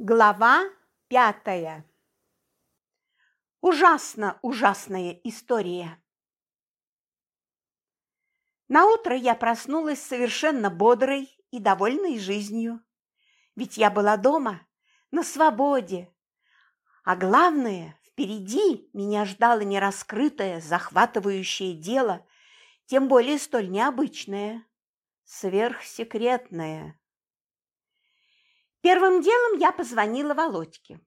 Глава пятая. Ужасно ужасная история. На утро я проснулась совершенно бодрой и довольной жизнью. Ведь я была дома, на свободе. А главное, впереди меня ждало нераскрытое, захватывающее дело, тем более столь необычное, сверхсекретное. Первым делом я позвонила Володьке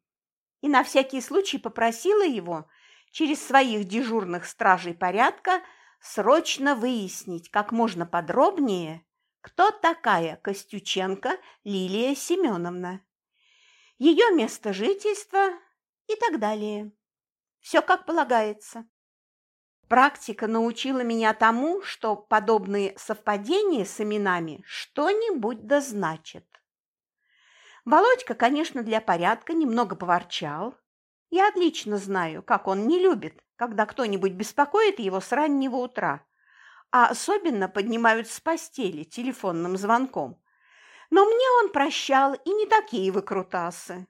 и на всякий случай попросила его через своих дежурных стражей порядка срочно выяснить как можно подробнее, кто такая Костюченко Лилия Семеновна, ее место жительства и так далее. Все как полагается. Практика научила меня тому, что подобные совпадения с именами что-нибудь да. Володька, конечно, для порядка немного поворчал. Я отлично знаю, как он не любит, когда кто-нибудь беспокоит его с раннего утра, а особенно поднимают с постели телефонным звонком. Но мне он прощал и не такие выкрутасы.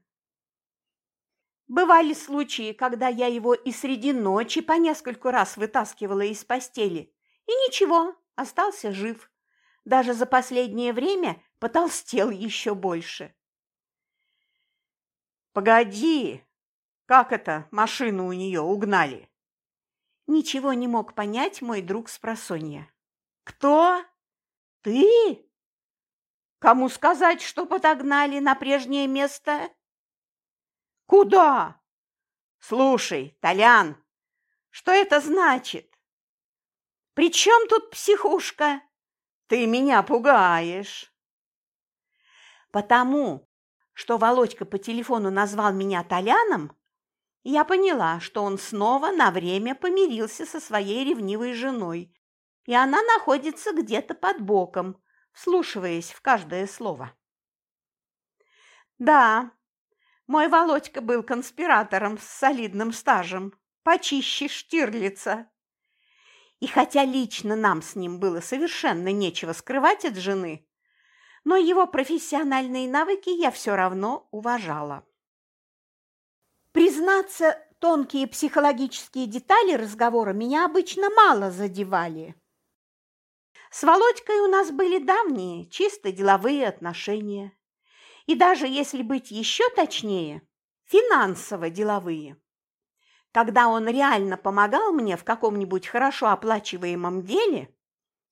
Бывали случаи, когда я его и среди ночи по нескольку раз вытаскивала из постели, и ничего, остался жив. Даже за последнее время потолстел еще больше. Погоди, как это машину у нее угнали? Ничего не мог понять мой друг с просонья. Кто? Ты? Кому сказать, что подогнали на прежнее место? Куда? Слушай, Толян, что это значит? При чем тут психушка? Ты меня пугаешь. Потому что Володька по телефону назвал меня Толяном, я поняла, что он снова на время помирился со своей ревнивой женой, и она находится где-то под боком, вслушиваясь в каждое слово. Да, мой Володька был конспиратором с солидным стажем, почище Штирлица. И хотя лично нам с ним было совершенно нечего скрывать от жены, но его профессиональные навыки я все равно уважала. Признаться, тонкие психологические детали разговора меня обычно мало задевали. С Володькой у нас были давние, чисто деловые отношения. И даже если быть еще точнее, финансово-деловые. Когда он реально помогал мне в каком-нибудь хорошо оплачиваемом деле,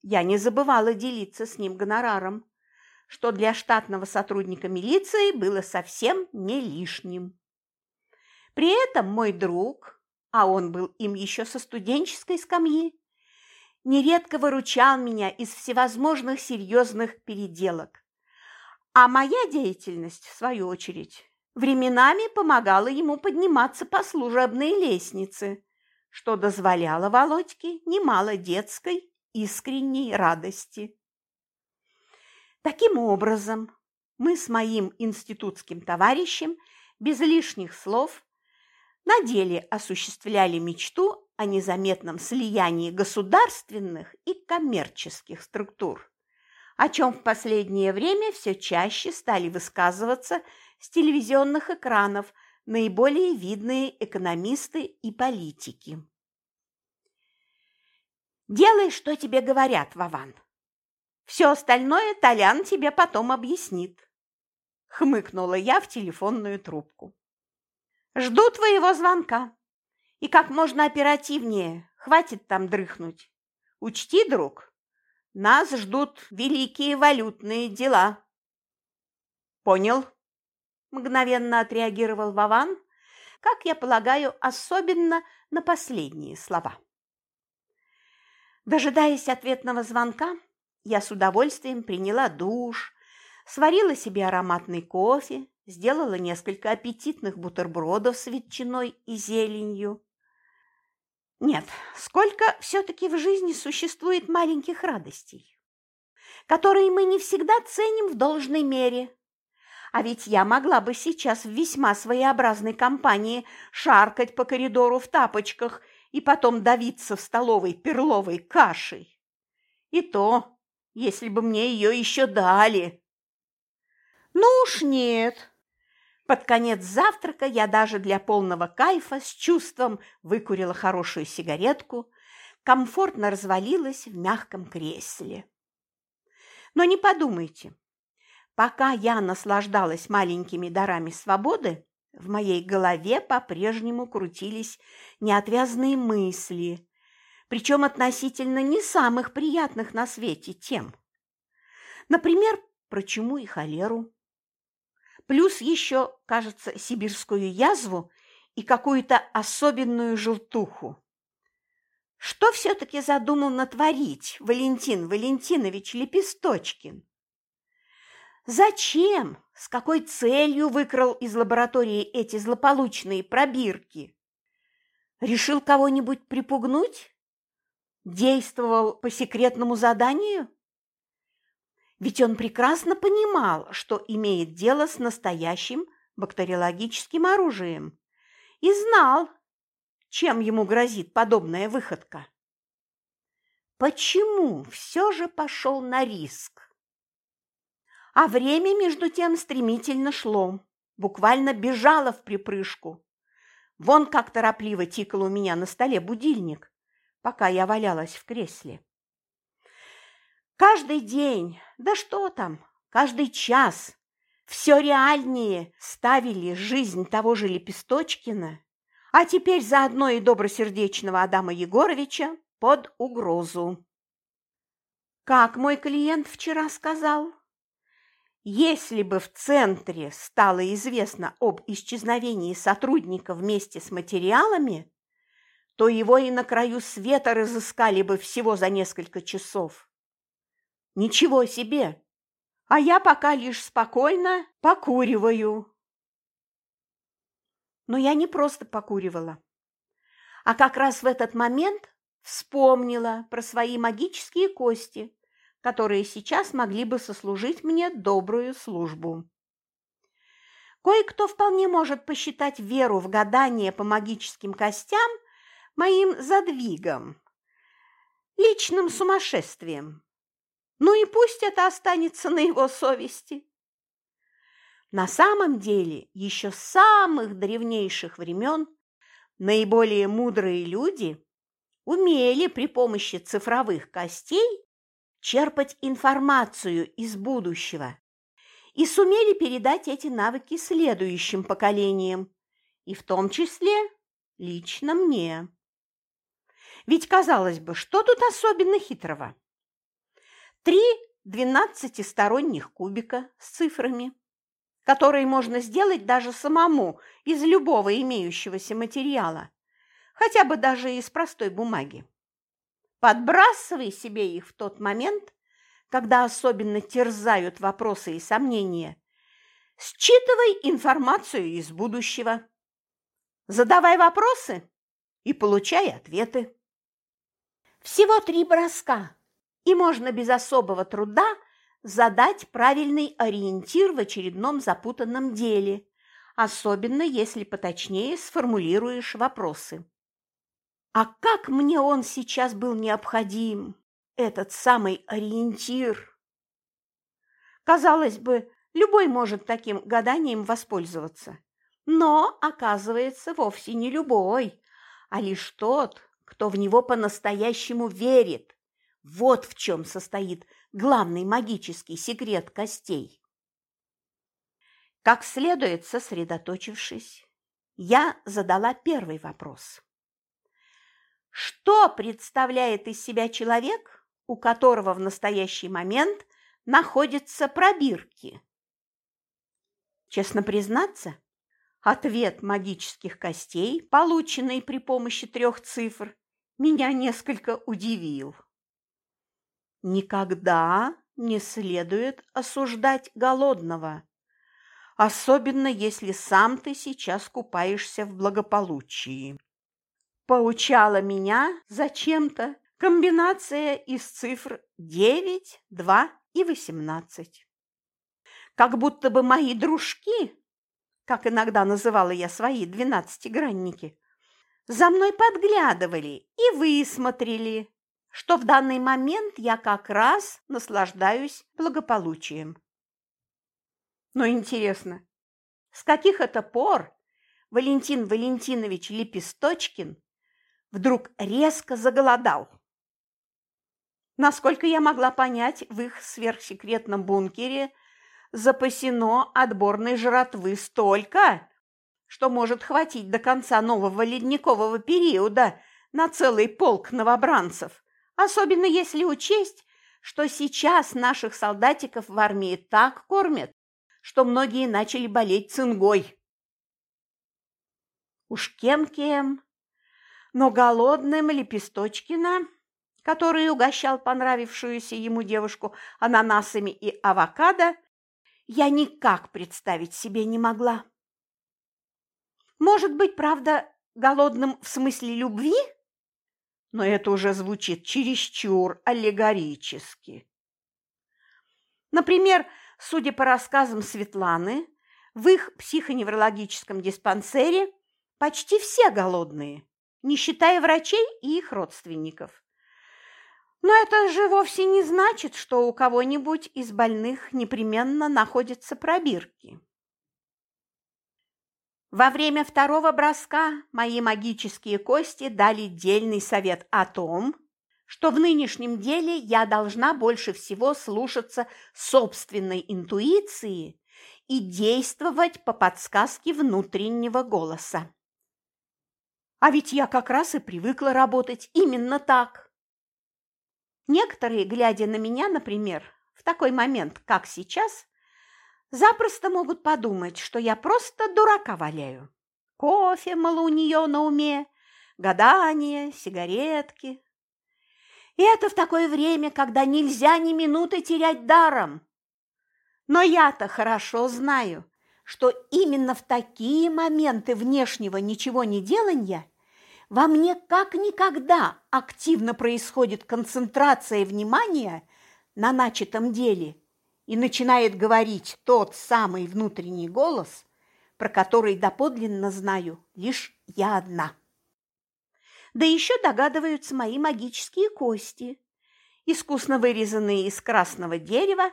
я не забывала делиться с ним гонораром что для штатного сотрудника милиции было совсем не лишним. При этом мой друг, а он был им еще со студенческой скамьи, нередко выручал меня из всевозможных серьезных переделок. А моя деятельность, в свою очередь, временами помогала ему подниматься по служебной лестнице, что дозволяло Володьке немало детской искренней радости. Таким образом, мы с моим институтским товарищем без лишних слов на деле осуществляли мечту о незаметном слиянии государственных и коммерческих структур, о чем в последнее время все чаще стали высказываться с телевизионных экранов наиболее видные экономисты и политики. «Делай, что тебе говорят, Вован», все остальное Толян тебе потом объяснит. Хмыкнула я в телефонную трубку. Жду твоего звонка. И как можно оперативнее, хватит там дрыхнуть. Учти, друг, нас ждут великие валютные дела. Понял? Мгновенно отреагировал Вован, как я полагаю, особенно на последние слова. Дожидаясь ответного звонка, я с удовольствием приняла душ, сварила себе ароматный кофе, сделала несколько аппетитных бутербродов с ветчиной и зеленью. Нет, сколько все-таки в жизни существует маленьких радостей, которые мы не всегда ценим в должной мере. А ведь я могла бы сейчас в весьма своеобразной компании шаркать по коридору в тапочках и потом давиться в столовой перловой кашей. И то если бы мне ее еще дали. Ну уж нет. Под конец завтрака я даже для полного кайфа с чувством выкурила хорошую сигаретку, комфортно развалилась в мягком кресле. Но не подумайте, пока я наслаждалась маленькими дарами свободы, в моей голове по-прежнему крутились неотвязные мысли, причем относительно не самых приятных на свете тем. Например, про чуму и холеру. Плюс еще, кажется, сибирскую язву и какую-то особенную желтуху. Что все-таки задумал натворить Валентин Валентинович Лепесточкин? Зачем, с какой целью выкрал из лаборатории эти злополучные пробирки? Решил кого-нибудь припугнуть? Действовал по секретному заданию? Ведь он прекрасно понимал, что имеет дело с настоящим бактериологическим оружием, и знал, чем ему грозит подобная выходка. Почему все же пошел на риск? А время, между тем, стремительно шло, буквально бежало в припрыжку. Вон как торопливо тикал у меня на столе будильник, пока я валялась в кресле. Каждый день, да что там, каждый час все реальнее ставили жизнь того же Лепесточкина, а теперь заодно и добросердечного Адама Егоровича под угрозу. Как мой клиент вчера сказал, если бы в центре стало известно об исчезновении сотрудника вместе с материалами, то его и на краю света разыскали бы всего за несколько часов. Ничего себе! А я пока лишь спокойно покуриваю. Но я не просто покуривала, а как раз в этот момент вспомнила про свои магические кости, которые сейчас могли бы сослужить мне добрую службу. Кое-кто вполне может посчитать веру в гадание по магическим костям моим задвигом, личным сумасшествием. Ну и пусть это останется на его совести. На самом деле, еще с самых древнейших времен наиболее мудрые люди умели при помощи цифровых костей черпать информацию из будущего и сумели передать эти навыки следующим поколениям, и в том числе лично мне. Ведь, казалось бы, что тут особенно хитрого? Три двенадцатисторонних кубика с цифрами, которые можно сделать даже самому из любого имеющегося материала, хотя бы даже из простой бумаги. Подбрасывай себе их в тот момент, когда особенно терзают вопросы и сомнения. Считывай информацию из будущего. Задавай вопросы и получай ответы. Всего три броска, и можно без особого труда задать правильный ориентир в очередном запутанном деле, особенно если поточнее сформулируешь вопросы. А как мне он сейчас был необходим, этот самый ориентир? Казалось бы, любой может таким гаданием воспользоваться. Но, оказывается, вовсе не любой, а лишь тот, кто в него по-настоящему верит, вот в чем состоит главный магический секрет костей. Как следует сосредоточившись, я задала первый вопрос. Что представляет из себя человек, у которого в настоящий момент находятся пробирки? Честно признаться, ответ магических костей, полученный при помощи трех цифр, меня несколько удивил. Никогда не следует осуждать голодного, особенно если сам ты сейчас купаешься в благополучии. Поучала меня зачем-то комбинация из цифр 9, 2 и 18. Как будто бы мои дружки, как иногда называла я свои двенадцатигранники, за мной подглядывали и высмотрели, что в данный момент я как раз наслаждаюсь благополучием. Но интересно, с каких это пор Валентин Валентинович Лепесточкин вдруг резко заголодал. Насколько я могла понять, в их сверхсекретном бункере запасено отборной жратвы столько, что может хватить до конца нового ледникового периода на целый полк новобранцев, особенно если учесть, что сейчас наших солдатиков в армии так кормят, что многие начали болеть цингой. Уж кем-кем, но голодным Лепесточкина, который угощал понравившуюся ему девушку ананасами и авокадо, я никак представить себе не могла. Может быть, правда, голодным в смысле любви? Но это уже звучит чересчур аллегорически. Например, судя по рассказам Светланы, в их психоневрологическом диспансере почти все голодные, не считая врачей и их родственников. Но это же вовсе не значит, что у кого-нибудь из больных непременно находятся пробирки. Во время второго броска мои магические кости дали дельный совет о том, что в нынешнем деле я должна больше всего слушаться собственной интуиции и действовать по подсказке внутреннего голоса. А ведь я как раз и привыкла работать именно так. Некоторые, глядя на меня, например, в такой момент, как сейчас, запросто могут подумать, что я просто дурака валяю. Кофе, мало, у нее на уме, гадания, сигаретки. И это в такое время, когда нельзя ни минуты терять даром. Но я-то хорошо знаю, что именно в такие моменты внешнего ничего не делания во мне как никогда активно происходит концентрация внимания на начатом деле и начинает говорить тот самый внутренний голос, про который доподлинно знаю лишь я одна. Да еще догадываются мои магические кости, искусно вырезанные из красного дерева,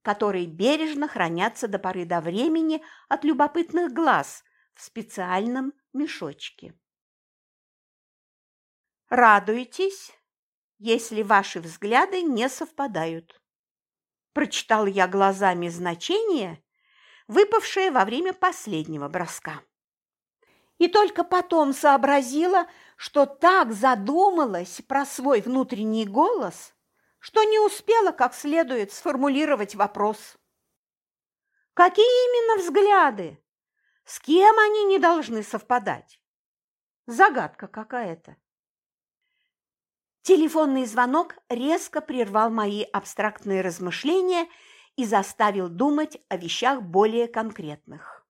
которые бережно хранятся до поры до времени от любопытных глаз в специальном мешочке. Радуйтесь, если ваши взгляды не совпадают. Прочитал я глазами значение, выпавшее во время последнего броска. И только потом сообразила, что так задумалась про свой внутренний голос, что не успела как следует сформулировать вопрос. Какие именно взгляды? С кем они не должны совпадать? Загадка какая-то. Телефонный звонок резко прервал мои абстрактные размышления и заставил думать о вещах более конкретных.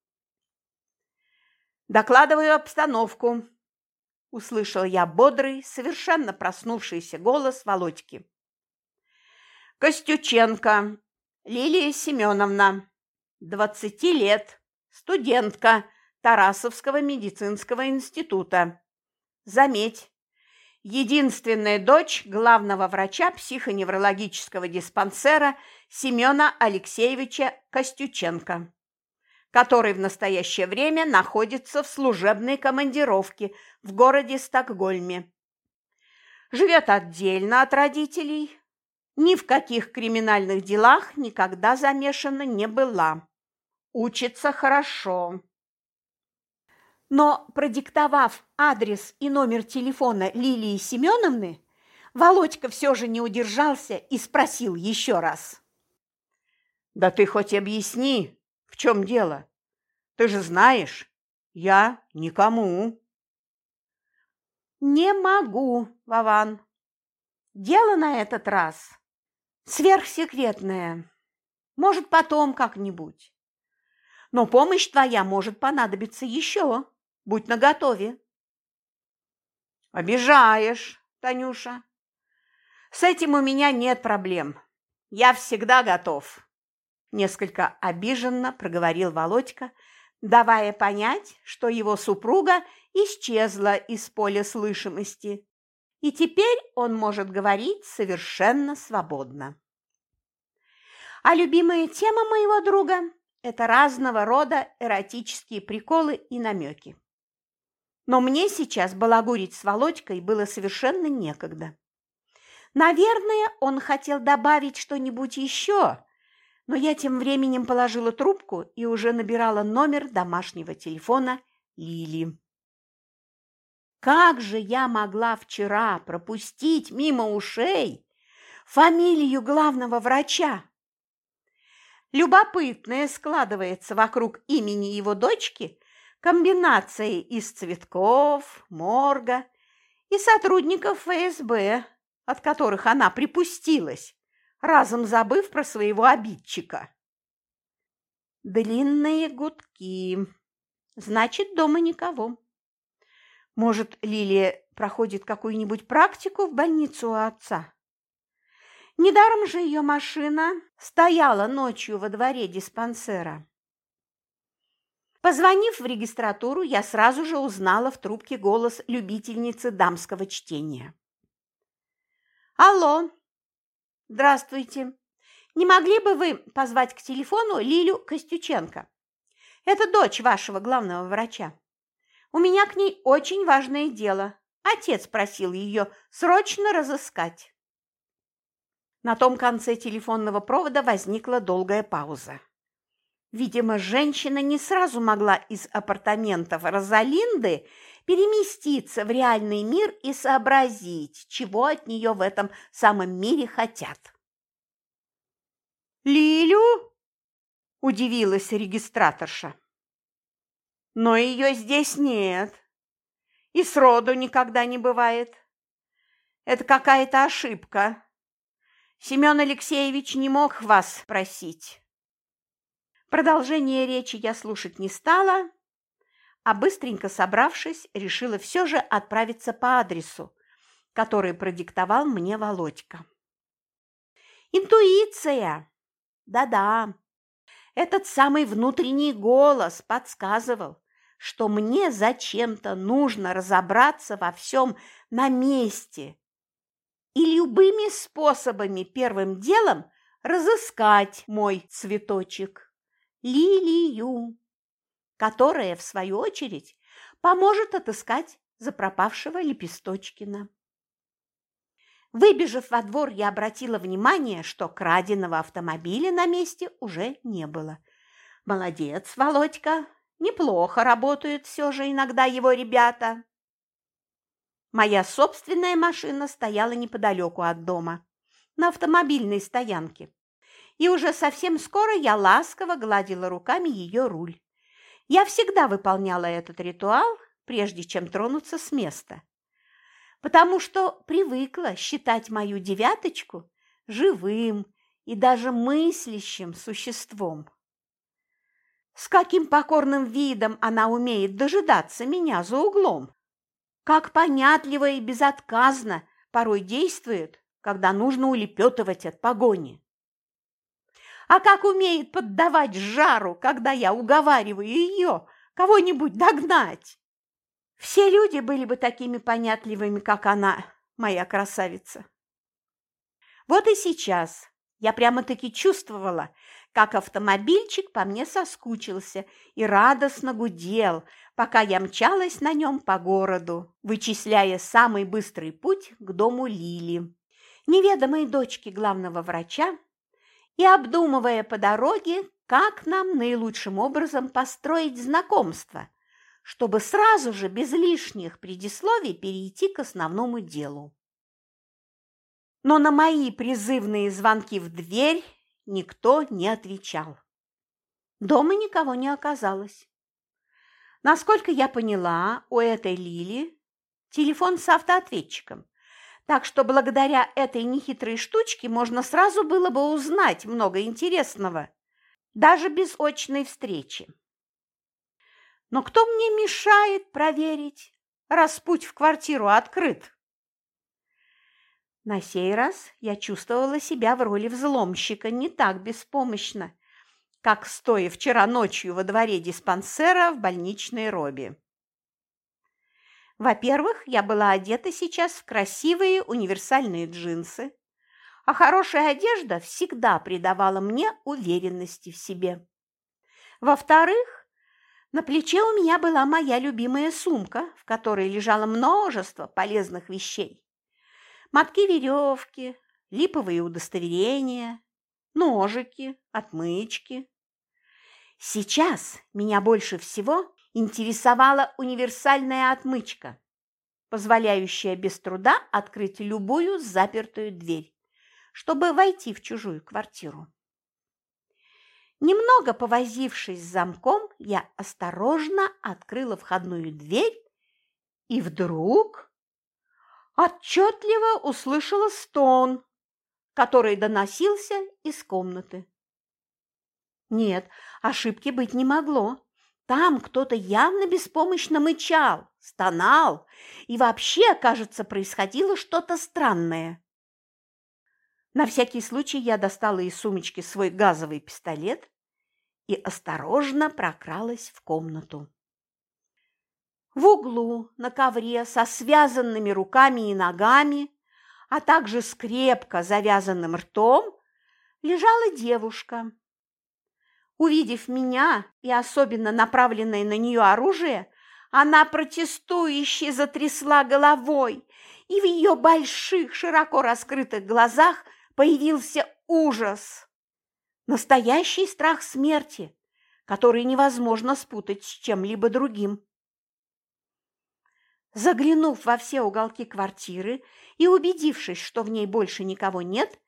«Докладываю обстановку», – услышал я бодрый, совершенно проснувшийся голос Володьки. «Костюченко Лилия Семеновна, двадцати лет, студентка Тарасовского медицинского института. Заметь, единственная дочь главного врача психоневрологического диспансера Семена Алексеевича Костюченко, который в настоящее время находится в служебной командировке в городе Стокгольме. Живет отдельно от родителей, ни в каких криминальных делах никогда замешана не была. Учится хорошо но, продиктовав адрес и номер телефона Лилии Семеновны, Володька все же не удержался и спросил еще раз. «Да ты хоть объясни, в чем дело? Ты же знаешь, я никому». «Не могу, Вован. Дело на этот раз сверхсекретное. Может, потом как-нибудь. Но помощь твоя может понадобиться еще». Будь наготове. Обижаешь, Танюша. С этим у меня нет проблем. Я всегда готов. Несколько обиженно проговорил Володька, давая понять, что его супруга исчезла из поля слышимости, и теперь он может говорить совершенно свободно. А любимая тема моего друга это разного рода эротические приколы и намеки. Но мне сейчас балагурить с Володькой было совершенно некогда. Наверное, он хотел добавить что-нибудь еще, но я тем временем положила трубку и уже набирала номер домашнего телефона Лили. Как же я могла вчера пропустить мимо ушей фамилию главного врача? Любопытная складывается вокруг имени его дочки комбинация из цветков, морга и сотрудников ФСБ, от которых она припустилась, разом забыв про своего обидчика. Длинные гудки. Значит, дома никого. Может, Лилия проходит какую-нибудь практику в больницу у отца? Недаром же ее машина стояла ночью во дворе диспансера. Позвонив в регистратуру, я сразу же узнала в трубке голос любительницы дамского чтения. «Алло! Здравствуйте! Не могли бы вы позвать к телефону Лилю Костюченко? Это дочь вашего главного врача. У меня к ней очень важное дело. Отец просил ее срочно разыскать». На том конце телефонного провода возникла долгая пауза. Видимо, женщина не сразу могла из апартаментов Розалинды переместиться в реальный мир и сообразить, чего от нее в этом самом мире хотят. «Лилю?» – удивилась регистраторша. «Но ее здесь нет. И сроду никогда не бывает. Это какая-то ошибка. Семен Алексеевич не мог вас просить. Продолжение речи я слушать не стала, а быстренько собравшись, решила все же отправиться по адресу, который продиктовал мне Володька. Интуиция! Да-да, этот самый внутренний голос подсказывал, что мне зачем-то нужно разобраться во всем на месте и любыми способами первым делом разыскать мой цветочек, лилию, которая, в свою очередь, поможет отыскать запропавшего Лепесточкина. Выбежав во двор, я обратила внимание, что краденого автомобиля на месте уже не было. Молодец, Володька, неплохо работают все же иногда его ребята. Моя собственная машина стояла неподалеку от дома, на автомобильной стоянке. И уже совсем скоро я ласково гладила руками ее руль. Я всегда выполняла этот ритуал, прежде чем тронуться с места, потому что привыкла считать мою девяточку живым и даже мыслящим существом. С каким покорным видом она умеет дожидаться меня за углом как понятливо и безотказно порой действует, когда нужно улепетывать от погони. А как умеет поддавать жару, когда я уговариваю ее кого-нибудь догнать. Все люди были бы такими понятливыми, как она, моя красавица. Вот и сейчас я прямо-таки чувствовала, как автомобильчик по мне соскучился и радостно гудел, пока я мчалась на нем по городу, вычисляя самый быстрый путь к дому Лили, неведомой дочки главного врача, и обдумывая по дороге, как нам наилучшим образом построить знакомство, чтобы сразу же без лишних предисловий перейти к основному делу. Но на мои призывные звонки в дверь никто не отвечал. Дома никого не оказалось. Насколько я поняла, у этой Лили телефон с автоответчиком, так что благодаря этой нехитрой штучке можно сразу было бы узнать много интересного, даже без очной встречи. Но кто мне мешает проверить, раз путь в квартиру открыт? На сей раз я чувствовала себя в роли взломщика не так беспомощно, как стоя вчера ночью во дворе диспансера в больничной робе. Во-первых, я была одета сейчас в красивые универсальные джинсы, а хорошая одежда всегда придавала мне уверенности в себе. Во-вторых, на плече у меня была моя любимая сумка, в которой лежало множество полезных вещей. Мотки веревки, липовые удостоверения, ножики, отмычки. Сейчас меня больше всего интересовала универсальная отмычка, позволяющая без труда открыть любую запертую дверь, чтобы войти в чужую квартиру. Немного повозившись с замком, я осторожно открыла входную дверь и вдруг отчетливо услышала стон, который доносился из комнаты. Нет, ошибки быть не могло. Там кто-то явно беспомощно мычал, стонал, и вообще, кажется, происходило что-то странное. На всякий случай я достала из сумочки свой газовый пистолет и осторожно прокралась в комнату. В углу на ковре со связанными руками и ногами, а также с крепко завязанным ртом, лежала девушка. Увидев меня и особенно направленное на нее оружие, она протестующе затрясла головой, и в ее больших, широко раскрытых глазах появился ужас. Настоящий страх смерти, который невозможно спутать с чем-либо другим. Заглянув во все уголки квартиры и убедившись, что в ней больше никого нет,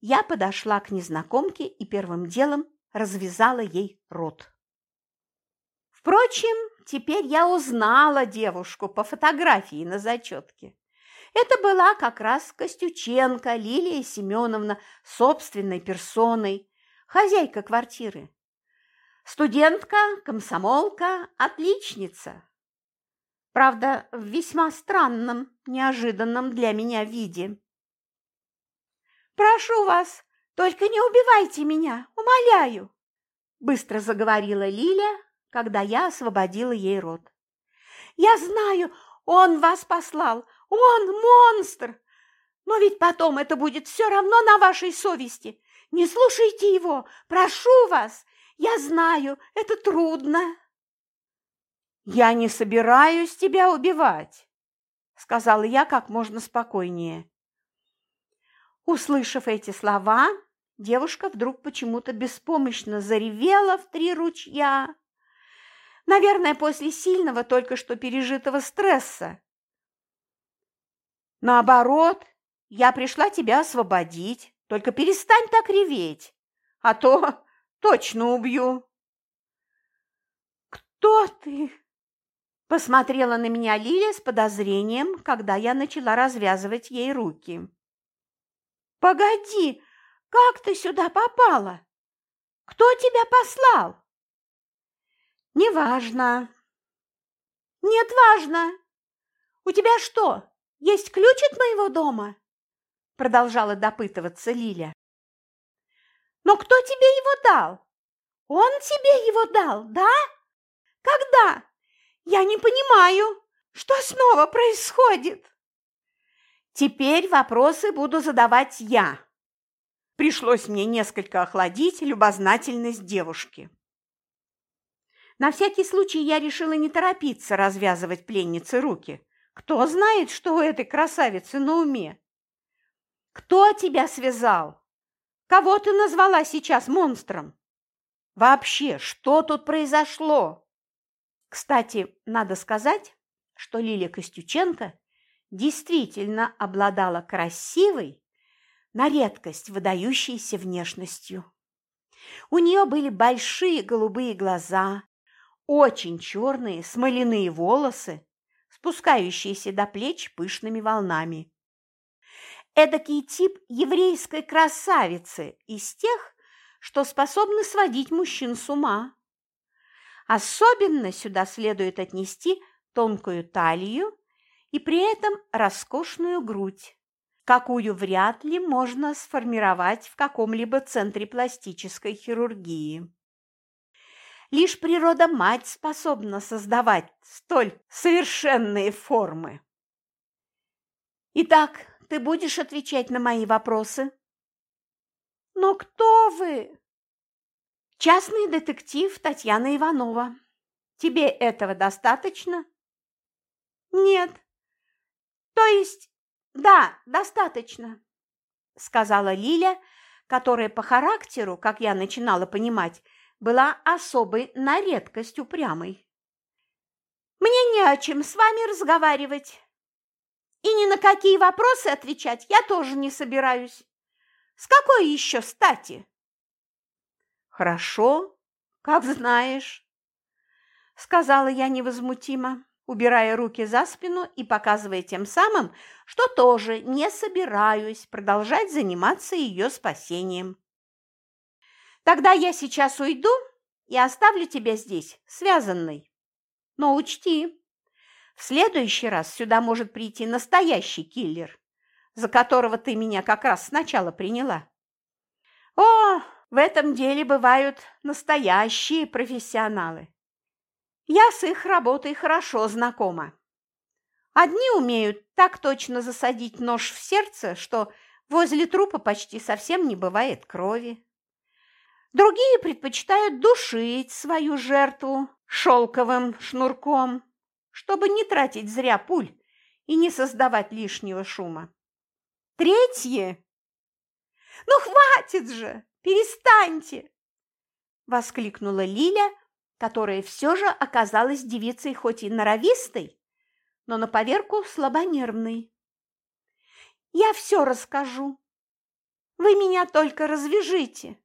я подошла к незнакомке и первым делом развязала ей рот. Впрочем, теперь я узнала девушку по фотографии на зачетке. Это была как раз Костюченко Лилия Семеновна собственной персоной, хозяйка квартиры. Студентка, комсомолка, отличница. Правда, в весьма странном, неожиданном для меня виде. «Прошу вас, только не убивайте меня, умоляю!» Быстро заговорила Лиля, когда я освободила ей рот. «Я знаю, он вас послал, он монстр! Но ведь потом это будет все равно на вашей совести. Не слушайте его, прошу вас, я знаю, это трудно!» «Я не собираюсь тебя убивать», – сказала я как можно спокойнее. Услышав эти слова, девушка вдруг почему-то беспомощно заревела в три ручья. Наверное, после сильного только что пережитого стресса. Наоборот, я пришла тебя освободить. Только перестань так реветь, а то точно убью. Кто ты? Посмотрела на меня Лиля с подозрением, когда я начала развязывать ей руки. «Погоди, как ты сюда попала? Кто тебя послал?» «Неважно». «Нет, важно. У тебя что, есть ключ от моего дома?» Продолжала допытываться Лиля. «Но кто тебе его дал? Он тебе его дал, да? Когда? Я не понимаю, что снова происходит?» Теперь вопросы буду задавать я. Пришлось мне несколько охладить любознательность девушки. На всякий случай я решила не торопиться развязывать пленнице руки. Кто знает, что у этой красавицы на уме? Кто тебя связал? Кого ты назвала сейчас монстром? Вообще, что тут произошло? Кстати, надо сказать, что Лилия Костюченко действительно обладала красивой, на редкость выдающейся внешностью. У нее были большие голубые глаза, очень черные смоляные волосы, спускающиеся до плеч пышными волнами. Эдакий тип еврейской красавицы из тех, что способны сводить мужчин с ума. Особенно сюда следует отнести тонкую талию и при этом роскошную грудь, какую вряд ли можно сформировать в каком-либо центре пластической хирургии. Лишь природа-мать способна создавать столь совершенные формы. Итак, ты будешь отвечать на мои вопросы? Но кто вы? Частный детектив Татьяна Иванова. Тебе этого достаточно? Нет. То есть, да, достаточно, сказала Лиля, которая по характеру, как я начинала понимать, была особой на редкость упрямой. Мне не о чем с вами разговаривать. И ни на какие вопросы отвечать я тоже не собираюсь. С какой еще стати? Хорошо, как знаешь, сказала я невозмутимо, убирая руки за спину и показывая тем самым, что тоже не собираюсь продолжать заниматься ее спасением. Тогда я сейчас уйду и оставлю тебя здесь, связанной. Но учти, в следующий раз сюда может прийти настоящий киллер, за которого ты меня как раз сначала приняла. О, в этом деле бывают настоящие профессионалы. Я с их работой хорошо знакома. Одни умеют так точно засадить нож в сердце, что возле трупа почти совсем не бывает крови. Другие предпочитают душить свою жертву шелковым шнурком, чтобы не тратить зря пуль и не создавать лишнего шума. Третье. «Ну, хватит же! Перестаньте!» – воскликнула Лиля, которая все же оказалась девицей хоть и норовистой, но на поверку слабонервной. «Я все расскажу. Вы меня только развяжите!»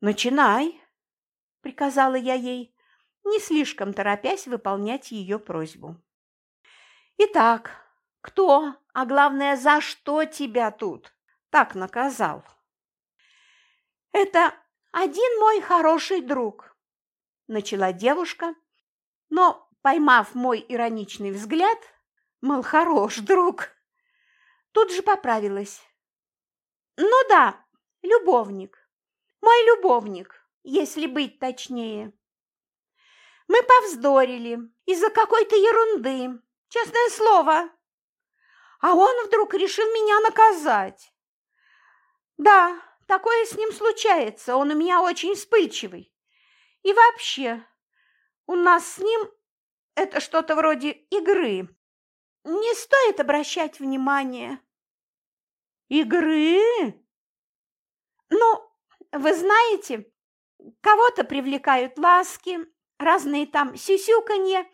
«Начинай!» – приказала я ей, не слишком торопясь выполнять ее просьбу. «Итак, кто, а главное, за что тебя тут так наказал?» «Это один мой хороший друг», – начала девушка, но, поймав мой ироничный взгляд, мол, хорош друг, тут же поправилась. «Ну да, любовник, мой любовник, если быть точнее». Мы повздорили из-за какой-то ерунды, честное слово. А он вдруг решил меня наказать. Да, такое с ним случается, он у меня очень вспыльчивый. И вообще, у нас с ним это что-то вроде игры. Не стоит обращать внимание. Игры? Ну, вы знаете, кого-то привлекают ласки, разные там сюсюканье,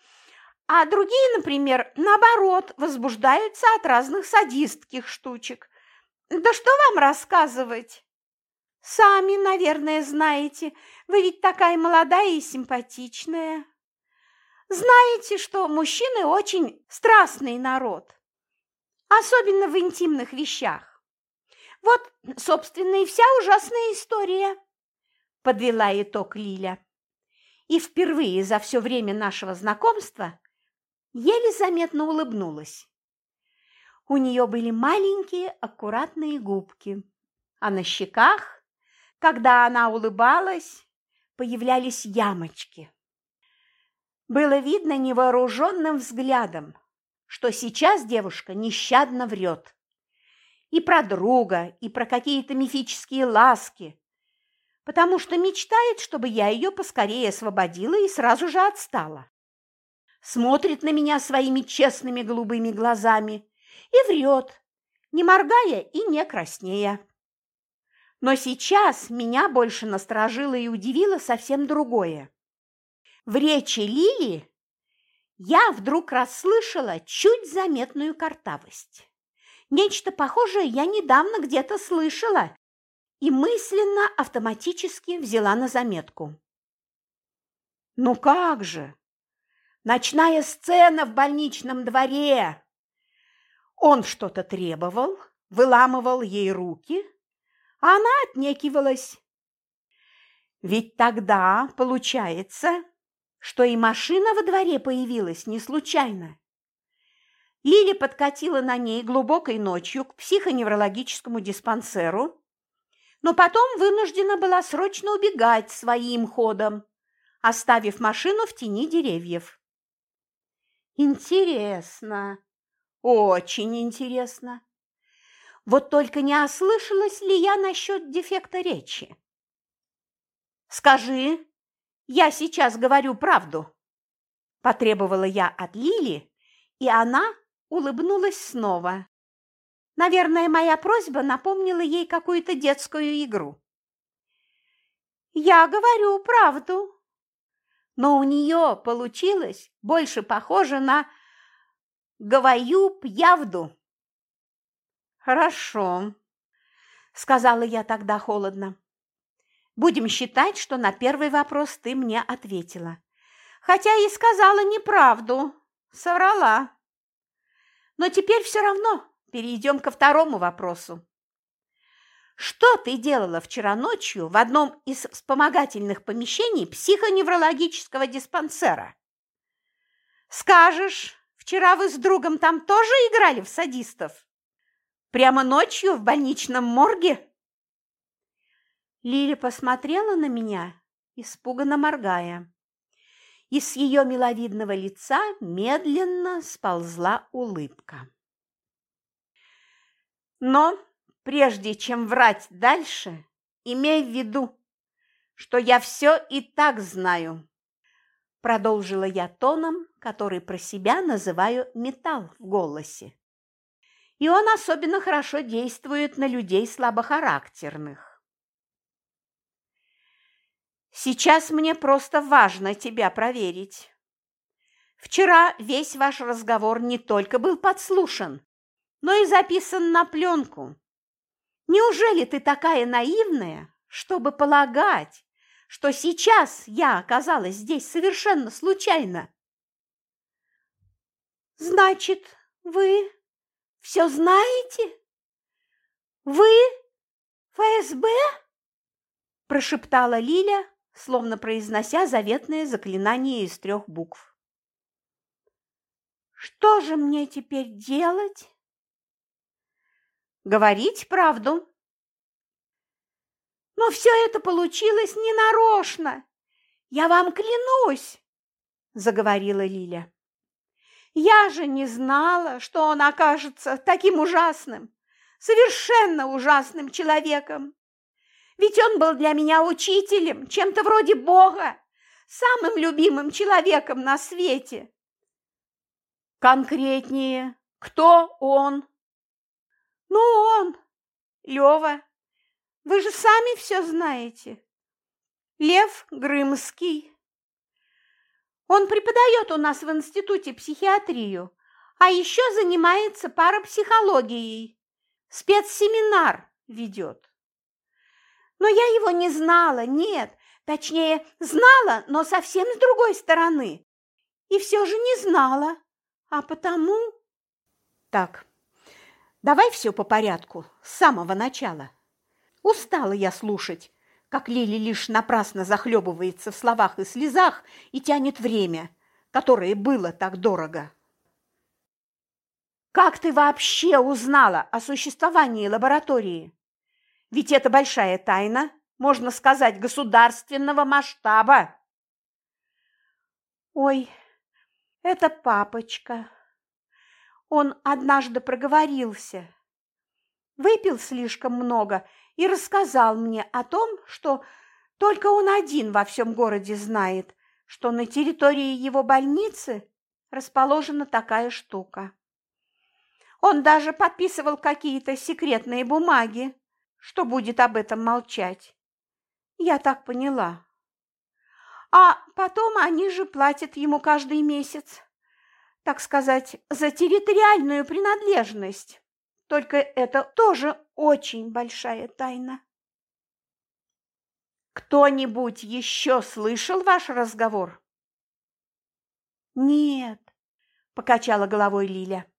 а другие, например, наоборот, возбуждаются от разных садистских штучек. Да что вам рассказывать? Сами, наверное, знаете, вы ведь такая молодая и симпатичная. Знаете, что мужчины очень страстный народ, особенно в интимных вещах. Вот, собственно, и вся ужасная история, подвела итог Лиля и впервые за все время нашего знакомства еле заметно улыбнулась. У нее были маленькие аккуратные губки, а на щеках, когда она улыбалась, появлялись ямочки. Было видно невооруженным взглядом, что сейчас девушка нещадно врет. И про друга, и про какие-то мифические ласки, потому что мечтает, чтобы я ее поскорее освободила и сразу же отстала. Смотрит на меня своими честными голубыми глазами и врет, не моргая и не краснея. Но сейчас меня больше насторожило и удивило совсем другое. В речи Лили я вдруг расслышала чуть заметную картавость. Нечто похожее я недавно где-то слышала и мысленно автоматически взяла на заметку. «Ну как же! Ночная сцена в больничном дворе!» Он что-то требовал, выламывал ей руки, а она отнекивалась. Ведь тогда получается, что и машина во дворе появилась не случайно. Лили подкатила на ней глубокой ночью к психоневрологическому диспансеру но потом вынуждена была срочно убегать своим ходом, оставив машину в тени деревьев. Интересно, очень интересно. Вот только не ослышалась ли я насчет дефекта речи? Скажи, я сейчас говорю правду. Потребовала я от Лили, и она улыбнулась снова. Наверное, моя просьба напомнила ей какую-то детскую игру. «Я говорю правду», но у нее получилось больше похоже на «говорю пьявду». «Хорошо», – сказала я тогда холодно. «Будем считать, что на первый вопрос ты мне ответила. Хотя и сказала неправду, соврала. Но теперь все равно перейдем ко второму вопросу. Что ты делала вчера ночью в одном из вспомогательных помещений психоневрологического диспансера? Скажешь, вчера вы с другом там тоже играли в садистов? Прямо ночью в больничном морге? Лили посмотрела на меня, испуганно моргая. И с ее миловидного лица медленно сползла улыбка. Но прежде чем врать дальше, имей в виду, что я все и так знаю. Продолжила я тоном, который про себя называю металл в голосе. И он особенно хорошо действует на людей слабохарактерных. Сейчас мне просто важно тебя проверить. Вчера весь ваш разговор не только был подслушан, но и записан на пленку. Неужели ты такая наивная, чтобы полагать, что сейчас я оказалась здесь совершенно случайно? Значит, вы все знаете? Вы ФСБ? прошептала Лиля, словно произнося заветное заклинание из трех букв. Что же мне теперь делать? говорить правду. Но все это получилось ненарочно. Я вам клянусь, заговорила Лиля. Я же не знала, что он окажется таким ужасным, совершенно ужасным человеком. Ведь он был для меня учителем, чем-то вроде Бога, самым любимым человеком на свете. Конкретнее, кто он? Ну, он, Лёва, вы же сами все знаете. Лев Грымский. Он преподает у нас в институте психиатрию, а еще занимается парапсихологией. Спецсеминар ведет. Но я его не знала, нет, точнее, знала, но совсем с другой стороны. И все же не знала, а потому... Так, Давай все по порядку, с самого начала. Устала я слушать, как Лили лишь напрасно захлебывается в словах и слезах и тянет время, которое было так дорого. Как ты вообще узнала о существовании лаборатории? Ведь это большая тайна, можно сказать, государственного масштаба. Ой, это папочка, он однажды проговорился. Выпил слишком много и рассказал мне о том, что только он один во всем городе знает, что на территории его больницы расположена такая штука. Он даже подписывал какие-то секретные бумаги, что будет об этом молчать. Я так поняла. А потом они же платят ему каждый месяц так сказать, за территориальную принадлежность. Только это тоже очень большая тайна. Кто-нибудь еще слышал ваш разговор? Нет, покачала головой Лиля.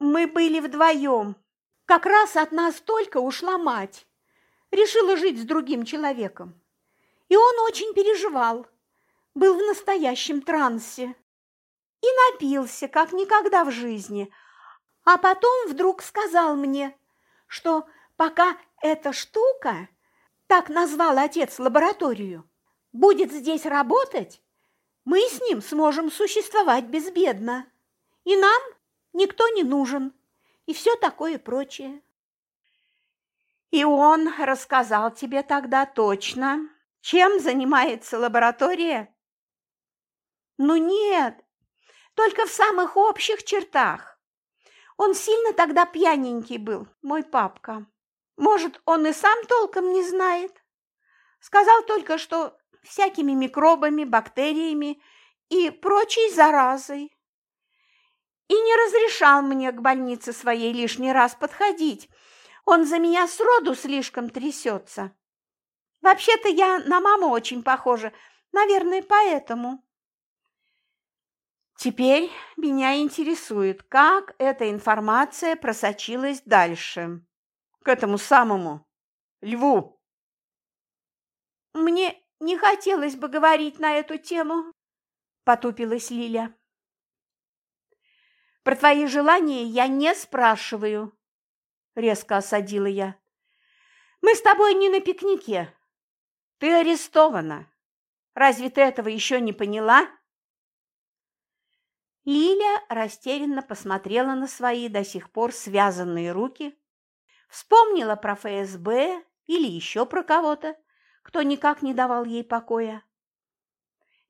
Мы были вдвоем. Как раз от нас только ушла мать. Решила жить с другим человеком. И он очень переживал. Был в настоящем трансе и напился, как никогда в жизни, а потом вдруг сказал мне, что пока эта штука, так назвал отец лабораторию, будет здесь работать, мы с ним сможем существовать безбедно, и нам никто не нужен, и все такое прочее. И он рассказал тебе тогда точно, Чем занимается лаборатория? Ну нет, только в самых общих чертах. Он сильно тогда пьяненький был, мой папка. Может, он и сам толком не знает. Сказал только, что всякими микробами, бактериями и прочей заразой. И не разрешал мне к больнице своей лишний раз подходить. Он за меня сроду слишком трясется. Вообще-то я на маму очень похожа, наверное, поэтому. Теперь меня интересует, как эта информация просочилась дальше, к этому самому льву. Мне не хотелось бы говорить на эту тему, потупилась Лиля. Про твои желания я не спрашиваю, резко осадила я. Мы с тобой не на пикнике. Ты арестована. Разве ты этого еще не поняла? Лиля растерянно посмотрела на свои до сих пор связанные руки, вспомнила про ФСБ или еще про кого-то, кто никак не давал ей покоя.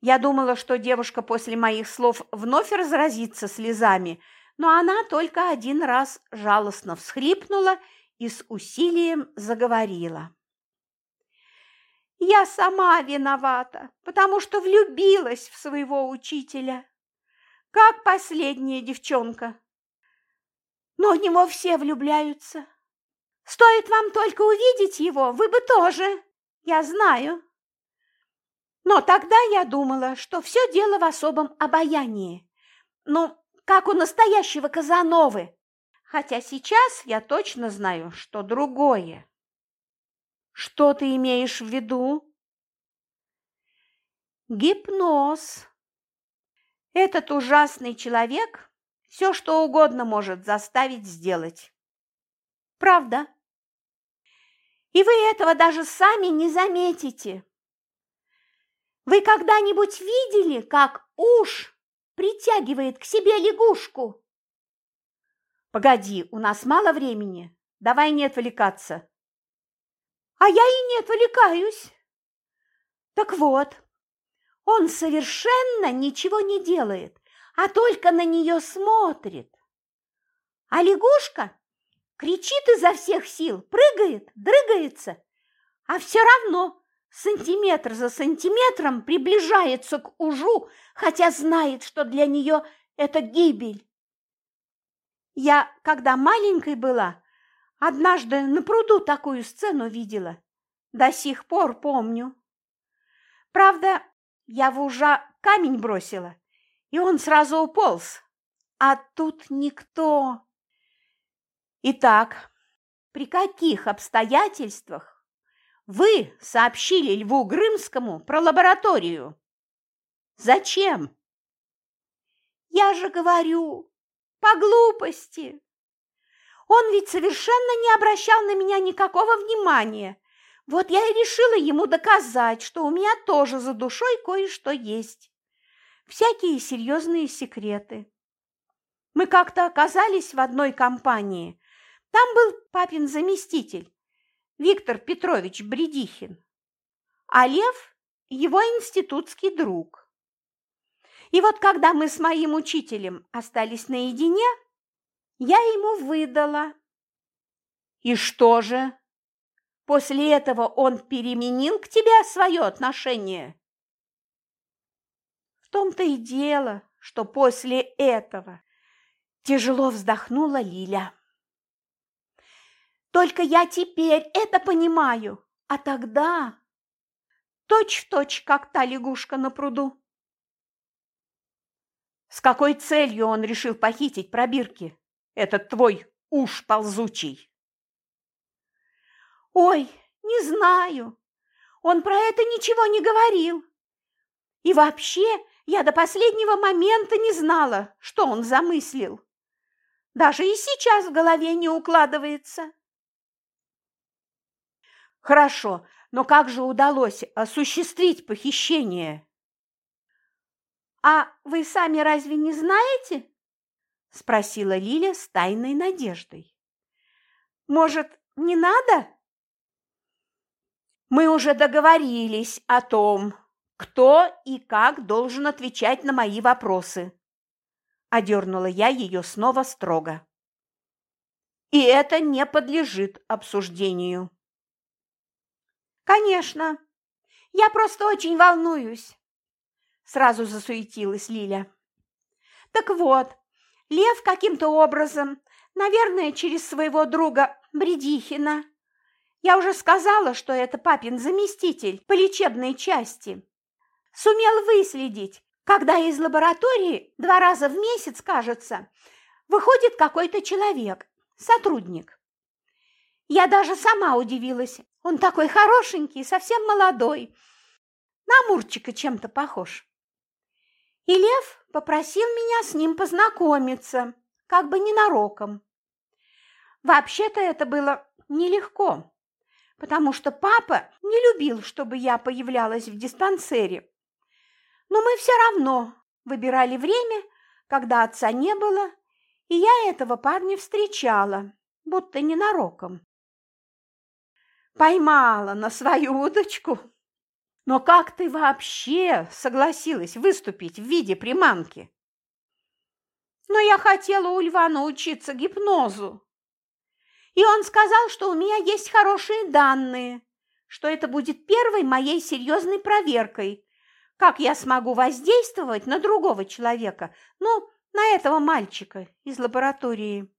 Я думала, что девушка после моих слов вновь разразится слезами, но она только один раз жалостно всхлипнула и с усилием заговорила. «Я сама виновата, потому что влюбилась в своего учителя как последняя девчонка. Но в него все влюбляются. Стоит вам только увидеть его, вы бы тоже, я знаю. Но тогда я думала, что все дело в особом обаянии. Ну, как у настоящего Казановы. Хотя сейчас я точно знаю, что другое. Что ты имеешь в виду? Гипноз. Этот ужасный человек все что угодно может заставить сделать. Правда. И вы этого даже сами не заметите. Вы когда-нибудь видели, как уж притягивает к себе лягушку? Погоди, у нас мало времени. Давай не отвлекаться. А я и не отвлекаюсь. Так вот, он совершенно ничего не делает, а только на нее смотрит. А лягушка кричит изо всех сил, прыгает, дрыгается, а все равно сантиметр за сантиметром приближается к ужу, хотя знает, что для нее это гибель. Я, когда маленькой была, однажды на пруду такую сцену видела. До сих пор помню. Правда, я в ужа камень бросила, и он сразу уполз. А тут никто. Итак, при каких обстоятельствах вы сообщили Льву Грымскому про лабораторию? Зачем? Я же говорю, по глупости. Он ведь совершенно не обращал на меня никакого внимания, вот я и решила ему доказать, что у меня тоже за душой кое-что есть. Всякие серьезные секреты. Мы как-то оказались в одной компании. Там был папин заместитель, Виктор Петрович Бредихин, а Лев – его институтский друг. И вот когда мы с моим учителем остались наедине, я ему выдала. И что же? После этого он переменил к тебе свое отношение? В том-то и дело, что после этого тяжело вздохнула Лиля. Только я теперь это понимаю, а тогда точь-в-точь, точь, как та лягушка на пруду. С какой целью он решил похитить пробирки, этот твой уж ползучий? Ой, не знаю. Он про это ничего не говорил. И вообще, я до последнего момента не знала, что он замыслил. Даже и сейчас в голове не укладывается. Хорошо, но как же удалось осуществить похищение? А вы сами разве не знаете? спросила Лиля с тайной надеждой. Может, не надо? Мы уже договорились о том, кто и как должен отвечать на мои вопросы. Одернула я ее снова строго. И это не подлежит обсуждению. Конечно. Я просто очень волнуюсь. Сразу засуетилась Лиля. Так вот, Лев каким-то образом, наверное, через своего друга Бредихина, я уже сказала, что это папин заместитель по лечебной части, сумел выследить, когда из лаборатории два раза в месяц, кажется, выходит какой-то человек, сотрудник. Я даже сама удивилась. Он такой хорошенький, совсем молодой. На Мурчика чем-то похож. И Лев попросил меня с ним познакомиться, как бы ненароком. Вообще-то это было нелегко, потому что папа не любил, чтобы я появлялась в диспансере. Но мы все равно выбирали время, когда отца не было, и я этого парня встречала, будто ненароком. Поймала на свою удочку. Но как ты вообще согласилась выступить в виде приманки? Но я хотела у Льва научиться гипнозу. И он сказал, что у меня есть хорошие данные, что это будет первой моей серьезной проверкой, как я смогу воздействовать на другого человека, ну, на этого мальчика из лаборатории.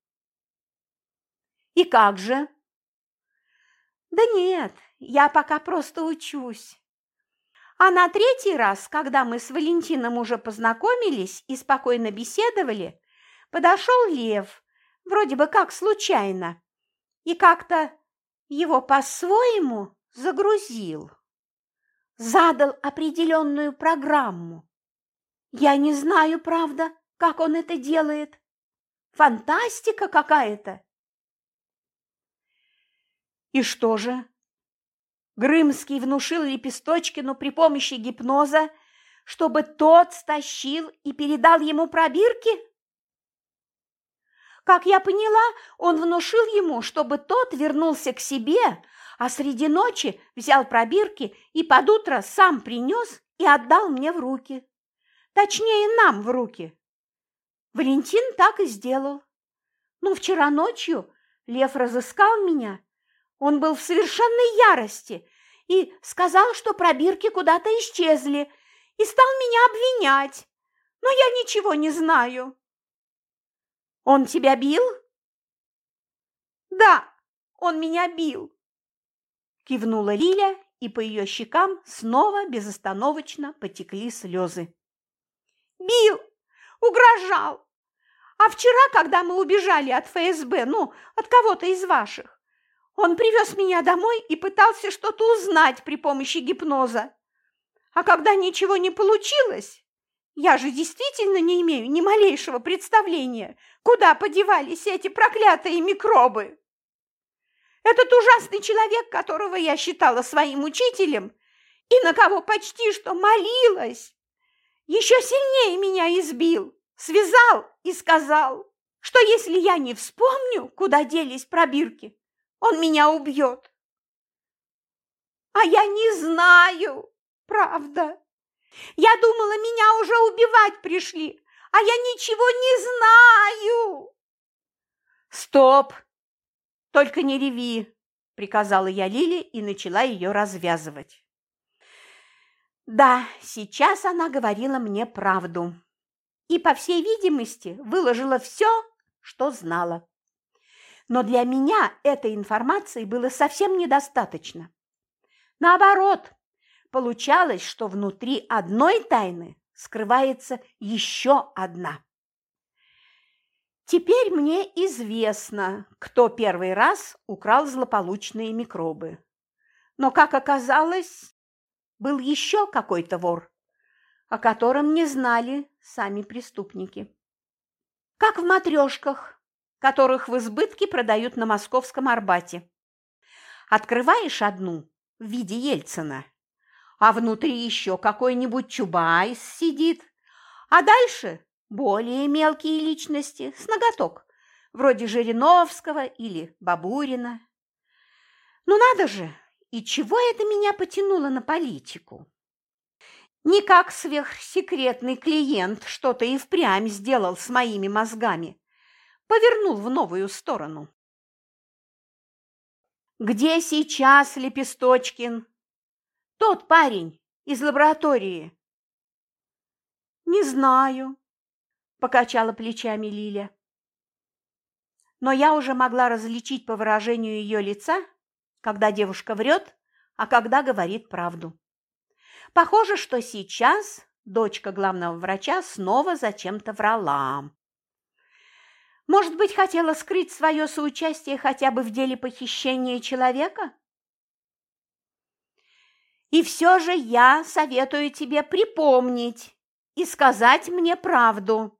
И как же? Да нет, я пока просто учусь. А на третий раз, когда мы с Валентином уже познакомились и спокойно беседовали, подошел Лев, вроде бы как случайно, и как-то его по-своему загрузил. Задал определенную программу. Я не знаю, правда, как он это делает. Фантастика какая-то. И что же? Грымский внушил Лепесточкину при помощи гипноза, чтобы тот стащил и передал ему пробирки? Как я поняла, он внушил ему, чтобы тот вернулся к себе, а среди ночи взял пробирки и под утро сам принес и отдал мне в руки. Точнее, нам в руки. Валентин так и сделал. Но вчера ночью Лев разыскал меня он был в совершенной ярости и сказал, что пробирки куда-то исчезли, и стал меня обвинять. Но я ничего не знаю. Он тебя бил? Да, он меня бил. Кивнула Лиля, и по ее щекам снова безостановочно потекли слезы. Бил, угрожал. А вчера, когда мы убежали от ФСБ, ну, от кого-то из ваших, он привез меня домой и пытался что-то узнать при помощи гипноза. А когда ничего не получилось, я же действительно не имею ни малейшего представления, куда подевались эти проклятые микробы. Этот ужасный человек, которого я считала своим учителем и на кого почти что молилась, еще сильнее меня избил, связал и сказал, что если я не вспомню, куда делись пробирки, он меня убьет. А я не знаю, правда. Я думала, меня уже убивать пришли, а я ничего не знаю. Стоп! Только не реви, приказала я Лиле и начала ее развязывать. Да, сейчас она говорила мне правду. И, по всей видимости, выложила все, что знала но для меня этой информации было совсем недостаточно. Наоборот, получалось, что внутри одной тайны скрывается еще одна. Теперь мне известно, кто первый раз украл злополучные микробы. Но, как оказалось, был еще какой-то вор, о котором не знали сами преступники. Как в матрешках, которых в избытке продают на московском Арбате. Открываешь одну в виде Ельцина, а внутри еще какой-нибудь Чубайс сидит, а дальше более мелкие личности с ноготок, вроде Жириновского или Бабурина. Ну надо же, и чего это меня потянуло на политику? Не как сверхсекретный клиент что-то и впрямь сделал с моими мозгами, повернул в новую сторону. Где сейчас Лепесточкин? Тот парень из лаборатории. Не знаю, покачала плечами Лиля. Но я уже могла различить по выражению ее лица, когда девушка врет, а когда говорит правду. Похоже, что сейчас дочка главного врача снова зачем-то врала. Может быть, хотела скрыть свое соучастие хотя бы в деле похищения человека? И все же я советую тебе припомнить и сказать мне правду.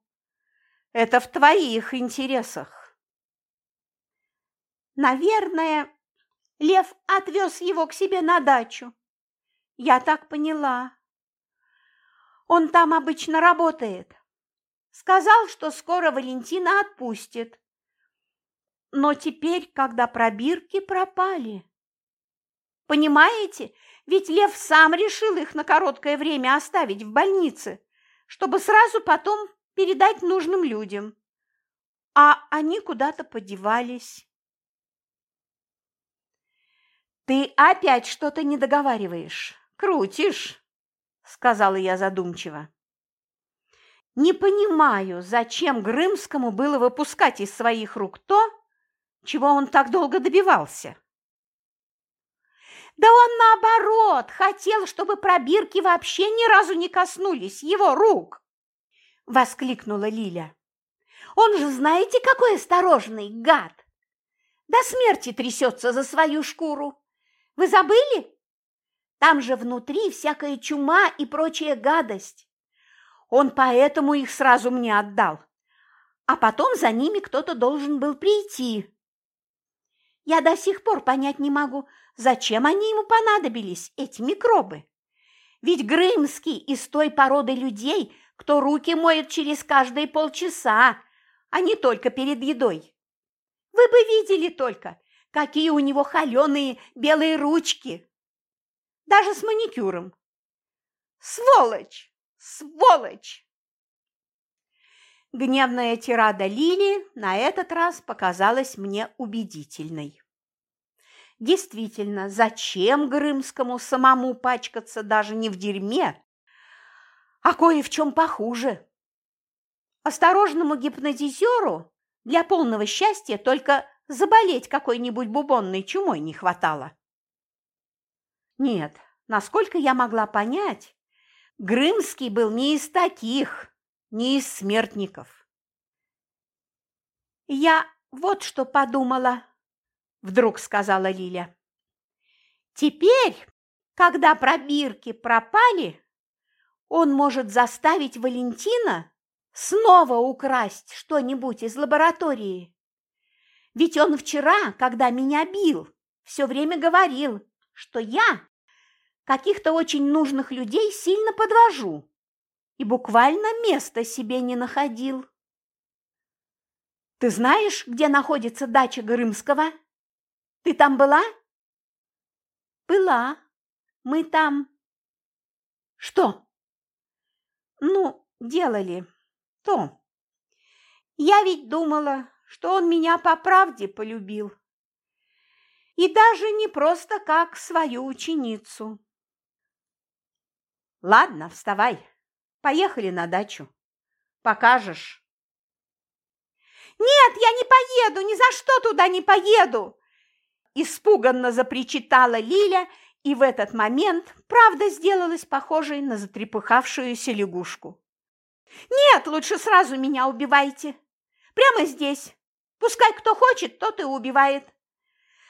Это в твоих интересах. Наверное, Лев отвез его к себе на дачу. Я так поняла. Он там обычно работает. Сказал, что скоро Валентина отпустит. Но теперь, когда пробирки пропали... Понимаете, ведь Лев сам решил их на короткое время оставить в больнице, чтобы сразу потом передать нужным людям. А они куда-то подевались. «Ты опять что-то не договариваешь, крутишь», – сказала я задумчиво. Не понимаю, зачем Грымскому было выпускать из своих рук то, чего он так долго добивался. Да он, наоборот, хотел, чтобы пробирки вообще ни разу не коснулись его рук, воскликнула Лиля. Он же знаете, какой осторожный гад! До смерти трясется за свою шкуру. Вы забыли? Там же внутри всякая чума и прочая гадость. Он поэтому их сразу мне отдал. А потом за ними кто-то должен был прийти. Я до сих пор понять не могу, зачем они ему понадобились, эти микробы. Ведь Грымский из той породы людей, кто руки моет через каждые полчаса, а не только перед едой. Вы бы видели только, какие у него холеные белые ручки. Даже с маникюром. Сволочь! Сволочь!» Гневная тирада Лили на этот раз показалась мне убедительной. Действительно, зачем Грымскому самому пачкаться даже не в дерьме, а кое в чем похуже? Осторожному гипнотизеру для полного счастья только заболеть какой-нибудь бубонной чумой не хватало. Нет, насколько я могла понять, Грымский был не из таких, не из смертников. «Я вот что подумала», – вдруг сказала Лиля. «Теперь, когда пробирки пропали, он может заставить Валентина снова украсть что-нибудь из лаборатории. Ведь он вчера, когда меня бил, все время говорил, что я каких-то очень нужных людей сильно подвожу и буквально места себе не находил. Ты знаешь, где находится дача Грымского? Ты там была? Была. Мы там. Что? Ну, делали. То. Я ведь думала, что он меня по правде полюбил. И даже не просто как свою ученицу. Ладно, вставай. Поехали на дачу. Покажешь. Нет, я не поеду, ни за что туда не поеду. Испуганно запричитала Лиля, и в этот момент правда сделалась похожей на затрепыхавшуюся лягушку. Нет, лучше сразу меня убивайте. Прямо здесь. Пускай кто хочет, тот и убивает.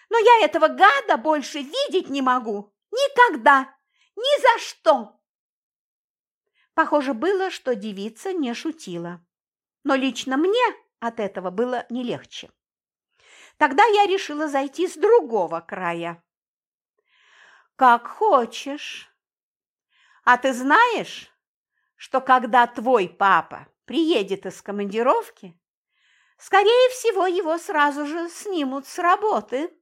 Но я этого гада больше видеть не могу. Никогда. Ни за что. Похоже было, что девица не шутила. Но лично мне от этого было не легче. Тогда я решила зайти с другого края. «Как хочешь. А ты знаешь, что когда твой папа приедет из командировки, скорее всего, его сразу же снимут с работы?»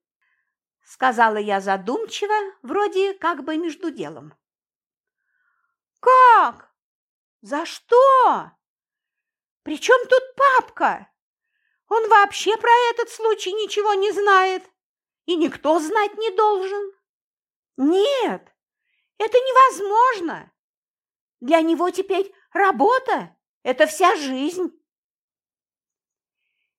сказала я задумчиво, вроде как бы между делом. Как? За что? При чем тут папка? Он вообще про этот случай ничего не знает, и никто знать не должен. Нет, это невозможно. Для него теперь работа – это вся жизнь.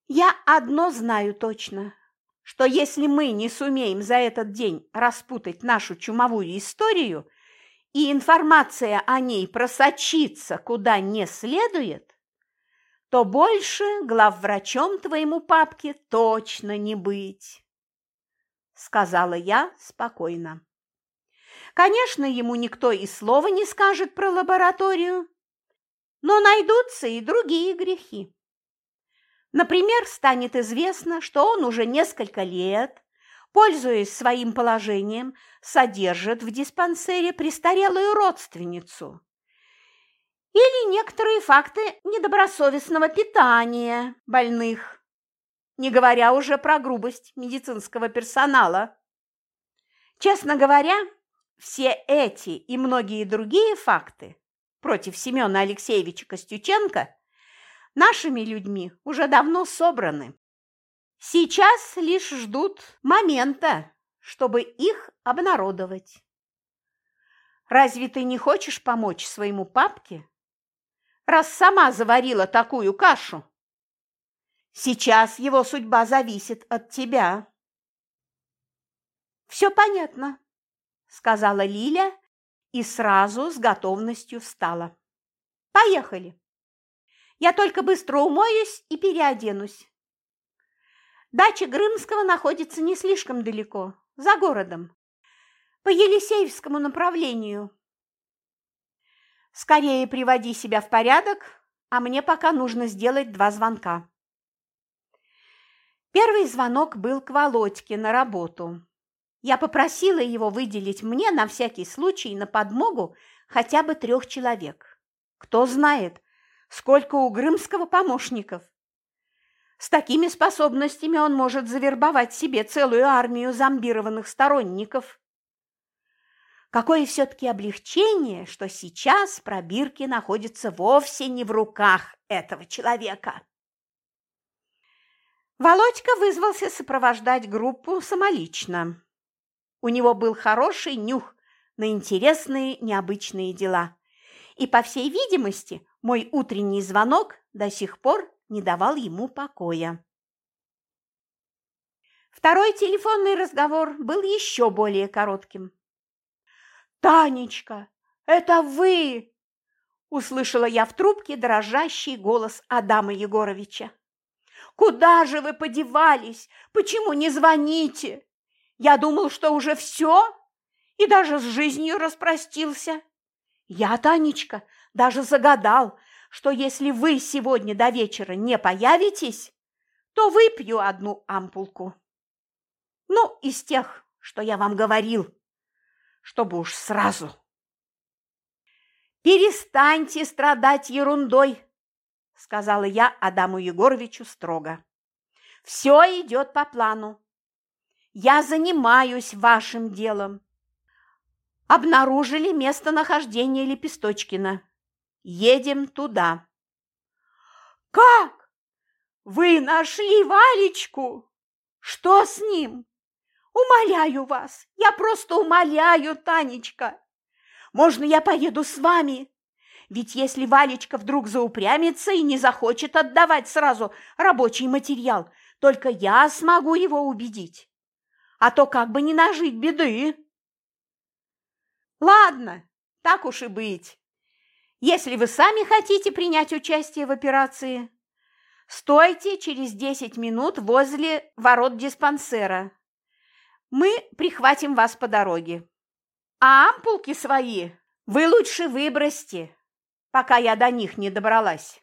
Я одно знаю точно, что если мы не сумеем за этот день распутать нашу чумовую историю, и информация о ней просочится куда не следует, то больше главврачом твоему папке точно не быть, сказала я спокойно. Конечно, ему никто и слова не скажет про лабораторию, но найдутся и другие грехи. Например, станет известно, что он уже несколько лет, пользуясь своим положением, содержит в диспансере престарелую родственницу. Или некоторые факты недобросовестного питания больных, не говоря уже про грубость медицинского персонала. Честно говоря, все эти и многие другие факты против Семена Алексеевича Костюченко нашими людьми уже давно собраны. Сейчас лишь ждут момента, чтобы их обнародовать. Разве ты не хочешь помочь своему папке, раз сама заварила такую кашу? Сейчас его судьба зависит от тебя. Все понятно, сказала Лиля и сразу с готовностью встала. Поехали. Я только быстро умоюсь и переоденусь. Дача Грымского находится не слишком далеко, за городом, по Елисеевскому направлению. Скорее приводи себя в порядок, а мне пока нужно сделать два звонка. Первый звонок был к Володьке на работу. Я попросила его выделить мне на всякий случай на подмогу хотя бы трех человек. Кто знает, сколько у Грымского помощников. С такими способностями он может завербовать себе целую армию зомбированных сторонников. Какое все-таки облегчение, что сейчас пробирки находятся вовсе не в руках этого человека. Володька вызвался сопровождать группу самолично. У него был хороший нюх на интересные необычные дела. И, по всей видимости, мой утренний звонок до сих пор не давал ему покоя. Второй телефонный разговор был еще более коротким. «Танечка, это вы!» – услышала я в трубке дрожащий голос Адама Егоровича. «Куда же вы подевались? Почему не звоните? Я думал, что уже все, и даже с жизнью распростился. Я, Танечка, даже загадал, что если вы сегодня до вечера не появитесь, то выпью одну ампулку. Ну, из тех, что я вам говорил, чтобы уж сразу. «Перестаньте страдать ерундой», – сказала я Адаму Егоровичу строго. «Все идет по плану. Я занимаюсь вашим делом. Обнаружили местонахождение Лепесточкина. Едем туда. Как? Вы нашли Валечку? Что с ним? Умоляю вас, я просто умоляю, Танечка. Можно я поеду с вами? Ведь если Валечка вдруг заупрямится и не захочет отдавать сразу рабочий материал, только я смогу его убедить а то как бы не нажить беды. Ладно, так уж и быть. Если вы сами хотите принять участие в операции, стойте через 10 минут возле ворот диспансера. Мы прихватим вас по дороге. А ампулки свои вы лучше выбросьте, пока я до них не добралась.